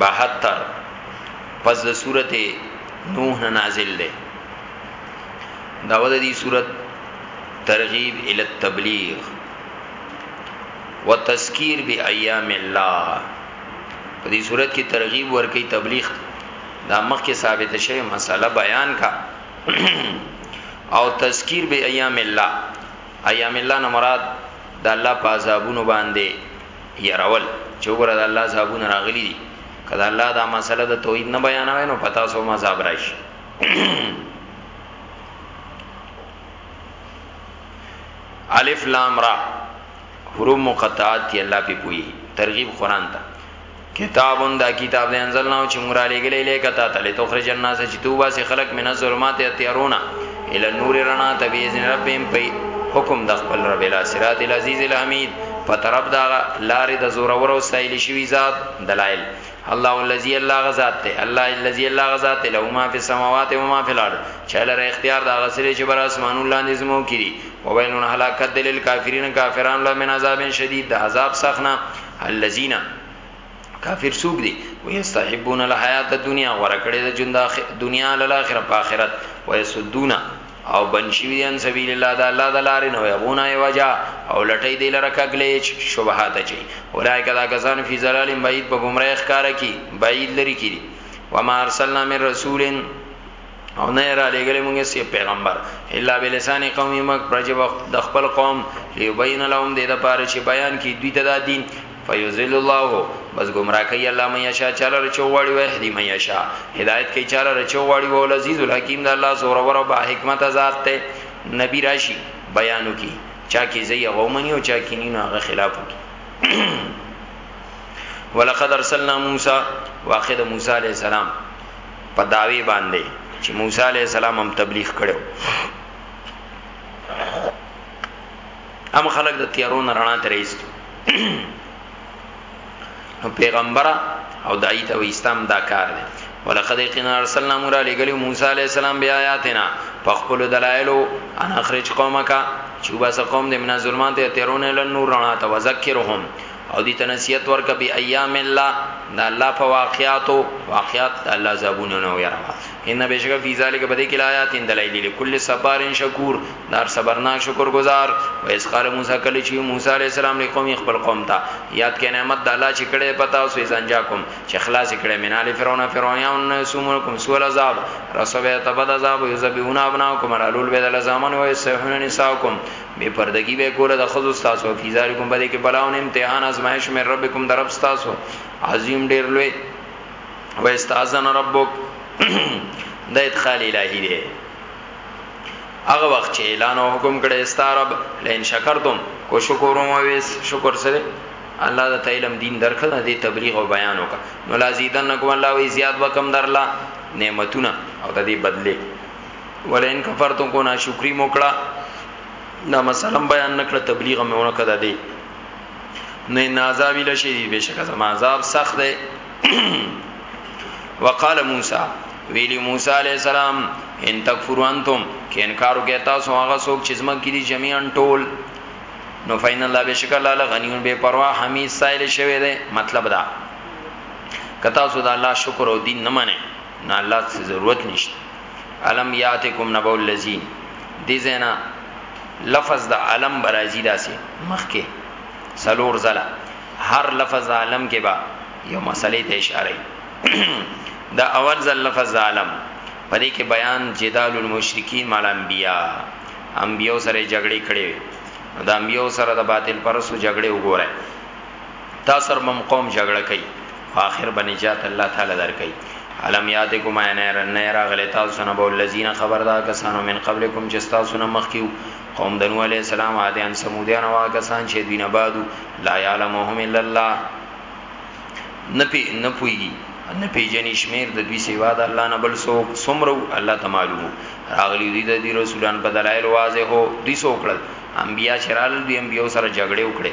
72 پس د سورته نوح نازل ده داوود دی صورت ترغیب ال التبلیغ وتذکیر بایام الله په دې صورت کې ترغیب ورکې تبلیغ دا مخکې ثابت شوی مسله بیان کا او تذکیر بایام الله ایام الله نه مراد د الله په عذابونو باندې يرول چې وګوره د الله صاحبونه راغلي دي کله الله دا مسله د توحید نه بیانوي نو پتا سو ما صاحب راشي الف لام را حروف مقطعات دی الله په پوي ترغیب قران ته کتاب دا کتاب دی انزلنا چې موږ را لګلې لیکه تا ته لتخرج الناس چې تو باسي خلق من الظلمات تیارونه ال نور رڼا ته به اذن ربهم په حکم د خپل رب الا صراط العزیز الحمید په طرف دا لارې د زور اور او سایل شوی ذات دلایل الله الذي الله غزاد ته الله الذي الله غزاد ته له ما فی السماوات و ما فی الارض چاله ر اختیار دا غسرې چې بر اسمانو لاندې زمو کړي وویلون هلاکت دلیل کافرین کافرانو لمن عذاب شدید د عذاب سخنه الذين کافر سوق دي ويستحبون الحيات الدنيا ورکړې د ژوند دنیا له اخرت په اخرت ويسدون او بنشوی ان سبیل الله د الله د لارې نو یبونه وجا او لټې دی لره کګلې شبهات چي اولای کدا کسان فی زلال بعید په گمراه ښکار کی بعید لري کی وما ارسلنا من رسولن او نه را لګلې مونږه سی پیغمبر الا بلسان قوم مک پرجب د خپل قوم ليبين لهم د لپاره چې بیان کی دوی ته دا دین فیذل الله بس گمراه کوي الله مې یشا چاله رچو واړي وه دې مې یشا هدایت کوي چاله رچو واړي وه العزیز الحکیم د الله زور ور با حکمت ذات ته نبی راشي بیانو کی چا کی زی غومنی او چا کی نه هغه خلاف کی ولقد ارسلنا موسی واخد موسی علیہ السلام په داوی باندې چې موسی علی السلام هم تبلیغ کړو هم خلک د تیارو نه رڼا ته رئیس نو پیغمبره او دای ته وستم دا کار دی ولقد قنا ارسلنا مولا لګلی موسی علی السلام بیا آیاتنا فخپل دلایلو ان اخرج قومک چوباسه قوم د من ظلمات تیرون لن نور رڼا ته وذکرهم او دی ته نصیحت ورکه بی ایام الله دا الله په واقعاتو واقعات دا الله زابونه نه ویرا ان بشک فی ذلک بده کلا آیات دلائل لكل صبار شکور دار صبرنا شکر گزار و اس قال موسی کلی چی موسی علیہ السلام له قوم خپل قوم ته یاد کین نعمت د الله چې کړه پتا سو زنجا کوم چې خلاص کړه مینال فرعون فرعون سومکم سول عذاب رسوبه تبد عذاب یذبون ابناکم رالول بدل زامن و یسحون نساکم بے پردگی به کوله د خزو تاسو فی ذالکم بده کې بلاون امتحان ازمائش من ربکم در رب تاسو عظیم ډیر لوی و استاذن ربک د ادخال الہی دی هغه وخت چې اعلان او حکم کړي استرب لئن شکرتم کو شکر مو ویس شکر سره الله د تعلم دین درکړه د تبلیغ او بیان وکړه نو لازیدنکم الله وی زیاد وکم درلا نعمتونه او د دې بدله ولئن کفرتم کو ناشکری موکړه دا مثلا بیان نکړه تبلیغ مې ونه کړه دی نه نازاب اله شدید بشک زما عذاب سخت دی وقال موسی ویلی موسی علی السلام ان تکفروا انتم کې انکار وکړ تاسو هغه څوک چې زما کې دي جميعا ټول نو فین الله بشک الله لغنیون بے پروا حمید سائل شوی دی مطلب دا کتا سود الله شکر او دین نه منه نه الله څه ضرورت نشته علم یاتکم نبو الذین دې زینا لفظ د علم برازی داسې مخکې سلور زلا هر لفظ عالم کې با یو مسلې ته اشاره دا اول ځل لفظ عالم پدې کې بیان جدال المشرکین مال انبیا انبیو سره جګړې کړې دا انبیو سره د باطل پرسو جګړې وګوره تا سر مم قوم جګړه کوي اخر به نجات الله تعالی درکې علم یادکم انیر انیر غلی تاسو نه بول الذین خبردار کسانو من قبلکم چې تاسو نه مخکیو قوم دنو علی السلام عادیان سمودیان وا کسان چې دینه بادو لا یعلمهم الا الله نه پی نه پوی نه پیجنې شمیر د دوی سیوا د الله نه بل سو سمرو الله ته معلومو راغلی دی د دې رسولان په دلایل واضح هو دوی سو کړل انبیا شرال دی انبیو سره جګړه وکړي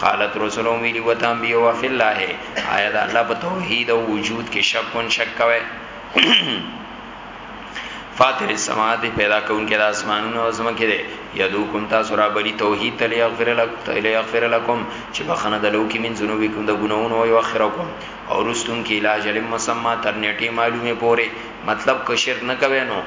قالت رسولهم ویلی وتام بی وخی الله آیا دا الله په توحید او وجود کې شک کون شک کوي فاطر السماوات پیدا کون کې د اسمانونو او زمکه دي یدو کوم تاسو را بلی توحید تل یغفر لکم تل یغفر لکم چې بخنه د لو کې من ذنوبکم د ګناونو او یغفرکم او رستون کې علاج علم مسما تر نیټه معلومه پوره مطلب کو شرک نه کوي نو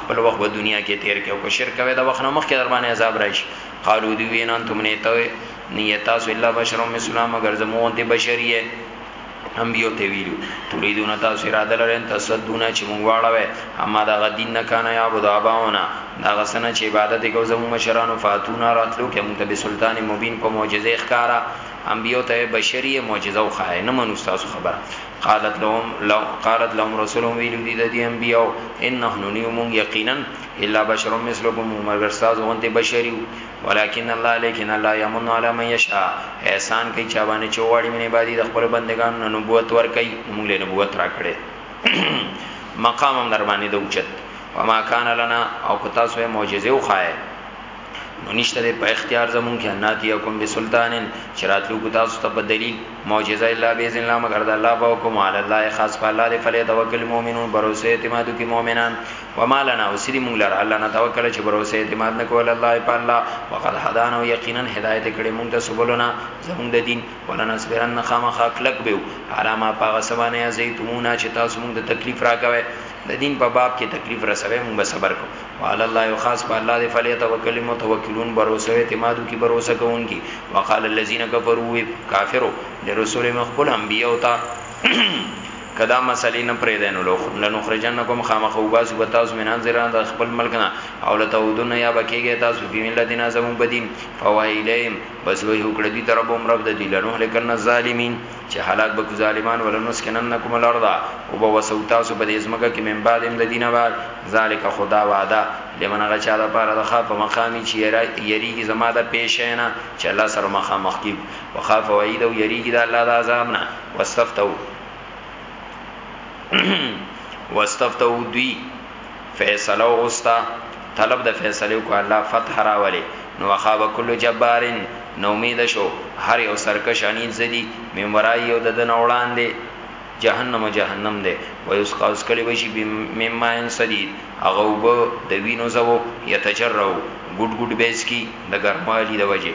خپل وخت په دنیا کې تیر کې او کو شرک کوي د وخت نه مخکې در باندې عذاب راشي قالو دوی وین انتم نیتوی نیتاسو الا بشر مثلنا مگر زمون دی بشریه انبیو ته ویلو تريدون تاسو را دلرین تصدونه چې مونږ واړوي اما دا غدین نه کانه یا عبد اباونه دا غسنه چې عبادت کو زمو مشرانو فاتونا راتلو کې مونږ ته سلطان مبین په معجزې ښکارا انبیو ته بشری معجزه او خای نه منو تاسو خبره قالت لهم لو قالت لهم رسولهم ویلو دي د انبیو انه ننیو مونږ یقینا الا بشر مثلکم مگر استاد غونته بشری ولکن الله لیکن الله یمن علی من یشاء احسان کوي چا باندې چوغړی منی بادي د خپل بندگان نه نبوت ور کوي موږ له نبوت را کړې مقام هم در باندې د اوچت وما کان لنا او کو تاسو معجزه وخای نو نشته په اختیار زمون کې اناتی کوم به سلطانن چراتلو کو تاسو ته په دلیل معجزه الا باذن الله مگر د الله په حکم علی الله خاص په الله دی فلی توکل مؤمنون بروسه اعتماد کی مؤمنان وما لنا وسری مونږ لره الله نه توکل چې بر اوسه اعتماد نه کول الله په الله وقد هدانا او یقینا هدایت کړي مونږ ته سبولنا زمونږ د دین ولنا صبرن خامخ کلک بیو علامه پاغه سبانه زیتمونا چې تاسو مونږ د تکلیف راکوي د دین په باب کې تکلیف رسوي مونږ صبر کو وعلى الله خاص په الله دې فلیت توکل متوکلون باور اوسه اعتماد کی باور اوسه کوونکی وقال الذين كفروا كافروا لرسول مخبل انبیاء او تا که دا مسئلې نه پرېږدی نو لنخرجنکم خامخا وباسو به تاسو من انزران د خپل ملک نه او لتعودن یا به کېږی تاسو فی ملتنا زموږ په دین فاوحی الیهم بس وحی وکړه دوی ته ربهم رب د دوی لنهلکن الظالمین چې هلاک به کړو ظالمان ولنسکننکم الارض او به وسو تاسو په دې ځمکه کې من بعدهم د دوی نه بعد ذلک خو دا وعده لمن هغه چا دپاره د خاف مقامي چې یریږي زما د پېښې نه چې الله سره مخامخ کېږو وخاف وعید او یریږي د الله د عذاب نه واستفتو واستفتو دوی فیصله اوستا طلب د فیصله کو الله فتح راولي نو خاب کل جبارن نو امید شو هر یو سرکش انین زدی من ورای او د نوړان دی جهنم و جهنم دی و یسقا اس کلی وشي مما ان سدید هغه وب د وینو زو یتجرو ګډ ګډ بیس کی د ګرمالی د وجه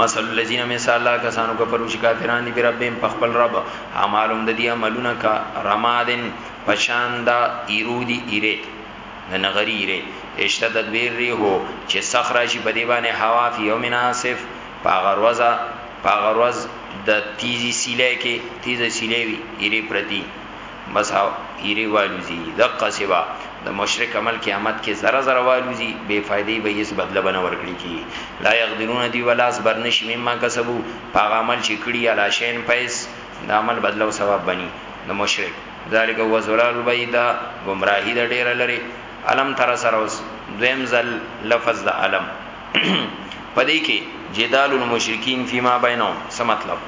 مثل الذين مثال لا کسانو کفرو چې کافران دي بربهم په خپل رب اعمالهم د دې عملونه کا رمادن پشان دا ایرودی ایره د نغری ایره اشتد دویر ری هو چې صخره شي په دی باندې هوا فی یوم ناسف پاغروزا پاغروز د تیزی سیلې کې تیزه سیلې وی ایره پرتی بس او ایری والوزی دقه سبا د مشرک عمل قیامت کې زره زره والوزی بے فائدې به یې بدله بنه ورکړي کی لا یقدرون دی ولاس برنش مما کسبو پاغه عمل چې کړی علا شین پیس د عمل بدله او ثواب بنی د مشرک ذالک هو زلال البیدا گمراهی د ډیر لري علم تر سره اوس دویم زل لفظ د علم پدې کې جدال المشرکین فيما بینهم څه مطلب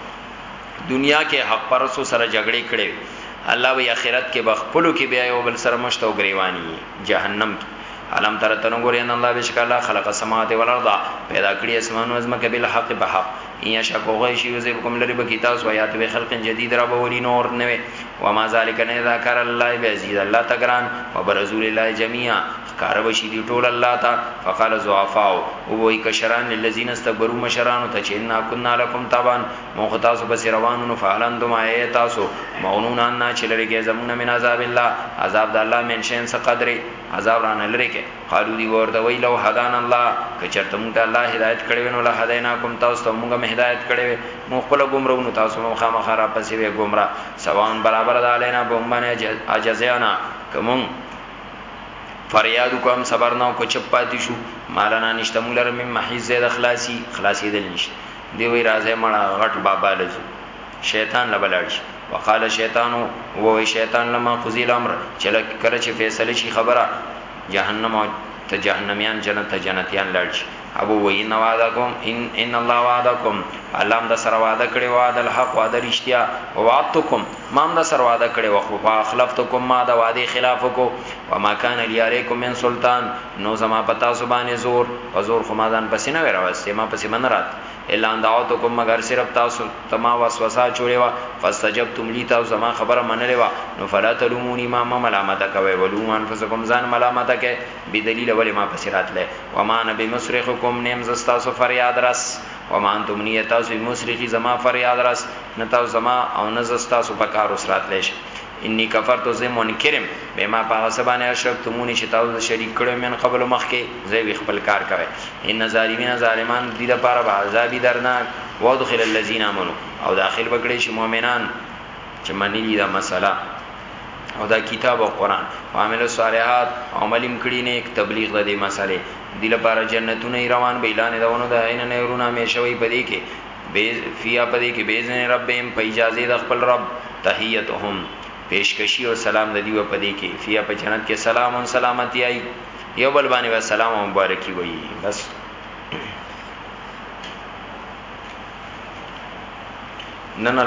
دنیا کې حق پرسو سره جګړې کړې وي الله وی اخرت کې بخپلو کې بیا یو بل سره مشت او گریوانی جهنم کې علم تر تنو ګورې ان الله بشک الله خلق السماوات والارض پیدا کړی اسمان او زمکه بل حق به حق ان شکو غی شی یوزب کوم لري بکی تاسو آیات به خلق جدید را بولی نور نه و ما ذالک نه ذکر الله بعزیز الله تگران و برزول الله جميعا کار بشی دی ټول الله تا فقال زعفاء او وای کشران للذین استكبروا مشران ته چې ان كنا لكم تابان مونږ خو تاسو پسې روان یو نو فهل انتم آیا یې تاسو مغنون عنا چې لرې کړئ زمونږ نه من عذاب الله عذاب د الله من شیء څه قدرې عذاب رانه لرې کړئ قالو دوی به ورته وایي لو هدانا الله که چېرته مونږ ته الله هدایت کړی وی نو لهدیناکم تاسو ته مونږ هم هدایت کړی وی مونږ خپله ګمراه نو تاسو به هم خامخا راپسې وی ګمراه سواون برابر ده علینا په موږ باندې اجزیانا که مونږ فریاد کوم صبر نه کو چپ پاتې شو مالنا نشته مولر مم محیز زید خلاصي خلاصي دل نشته دی وی راځه مړه غټ بابا لزو شیطان لبلاړ شي وقال شیطان وو شیطان لما قضی الامر چله کله چې فیصله شي خبره جهنم او ته جهنميان جنت ته جنتيان لاړ شي ابو وی ان وعدکم ان ان الله وعدکم الله هم د سره وعده کړی وعده الحق وعده رښتیا وعدتکم ما هم د سره وعده کړی وخو فاخلفتکم ما د وعده خلاف کو وما کان لي علیکم من سلطان نو زما په تاسو باندې زور په زور خو ما ځان پسې نه وراوستي ما پسې من رات الا ان دعوتکم مگر صرف تاسو تما وسوسه چولې وا فاستجبتم لي تاسو زما خبره منلې وا نو فلا تلوموني ما ما ملامت کوي ولوم انفسکم ځان ملامت کوي بدلیل ولې ما پسې راتله وما نبي مصرخکم نیم زستا سو فریاد رس وما انتم ني تاسو مصرخي زما فریاد رس نه تاسو زما او نه زستا سو پکار وسرات لش انی کفرت زه منکرم بما په هغه څه باندې اشرکتمونی چې تاسو د شریک کړو من قبل مخکې زه وی خپل کار کوي ان ظالمین ظالمان دي د پاره به عذاب درناک وادخل الذين امنوا او داخل بکړي چې مؤمنان چې منلی دا مسله او دا کتاب او قران عامل صالحات او ملیم کړي نیک تبلیغ د دې مسله دی لپاره جنتونه روان به اعلان دونه د عین نه ورونه مې شوی پدې کې بیز فیا پدې کې بیزن ربهم په اجازه د خپل رب تحیتهم پیشکشی او سلام د دیو پدې کې فیا په جنت کې سلام او سلامتی ای یو بل باندې و سلام او مبارکي وای بس نن